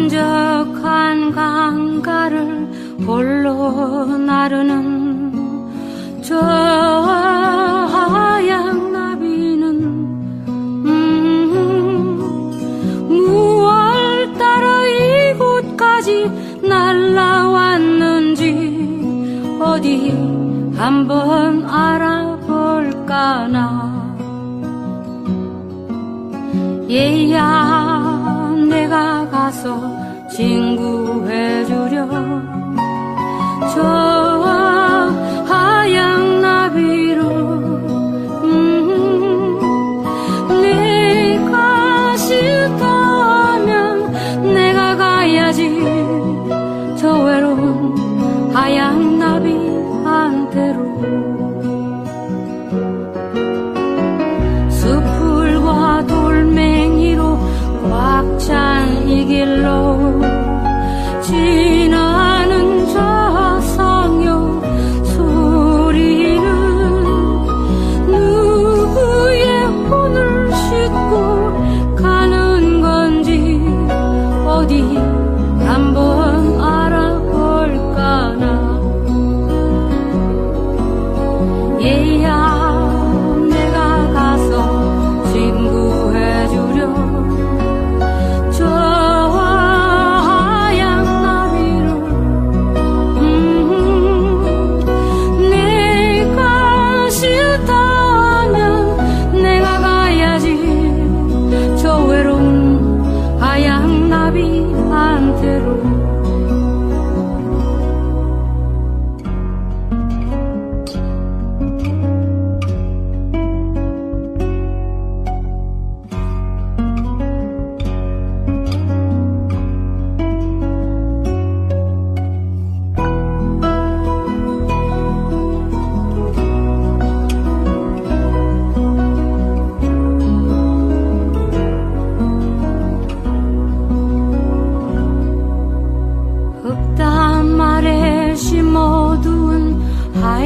한적한 강가를 홀로 나르는 저 하얀 나비는 음, 무얼 따라 이곳까지 날라왔는지 어디 한번 알아볼까나. 예야 와서 친구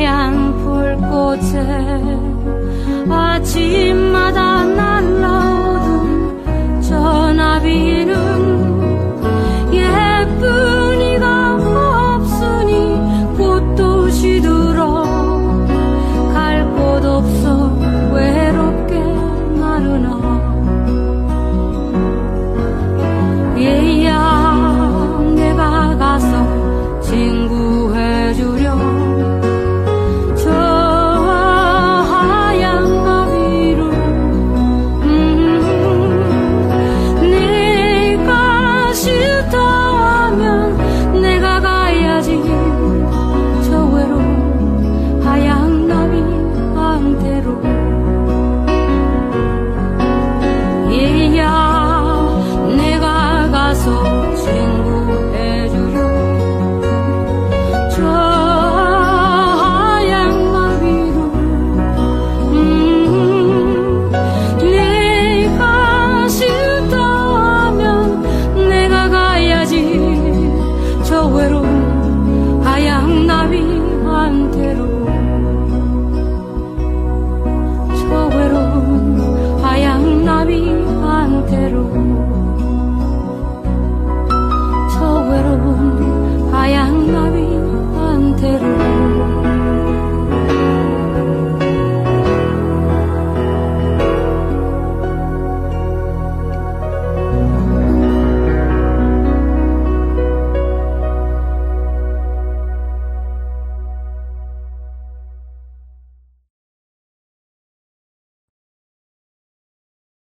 고향 불꽃에 아침마다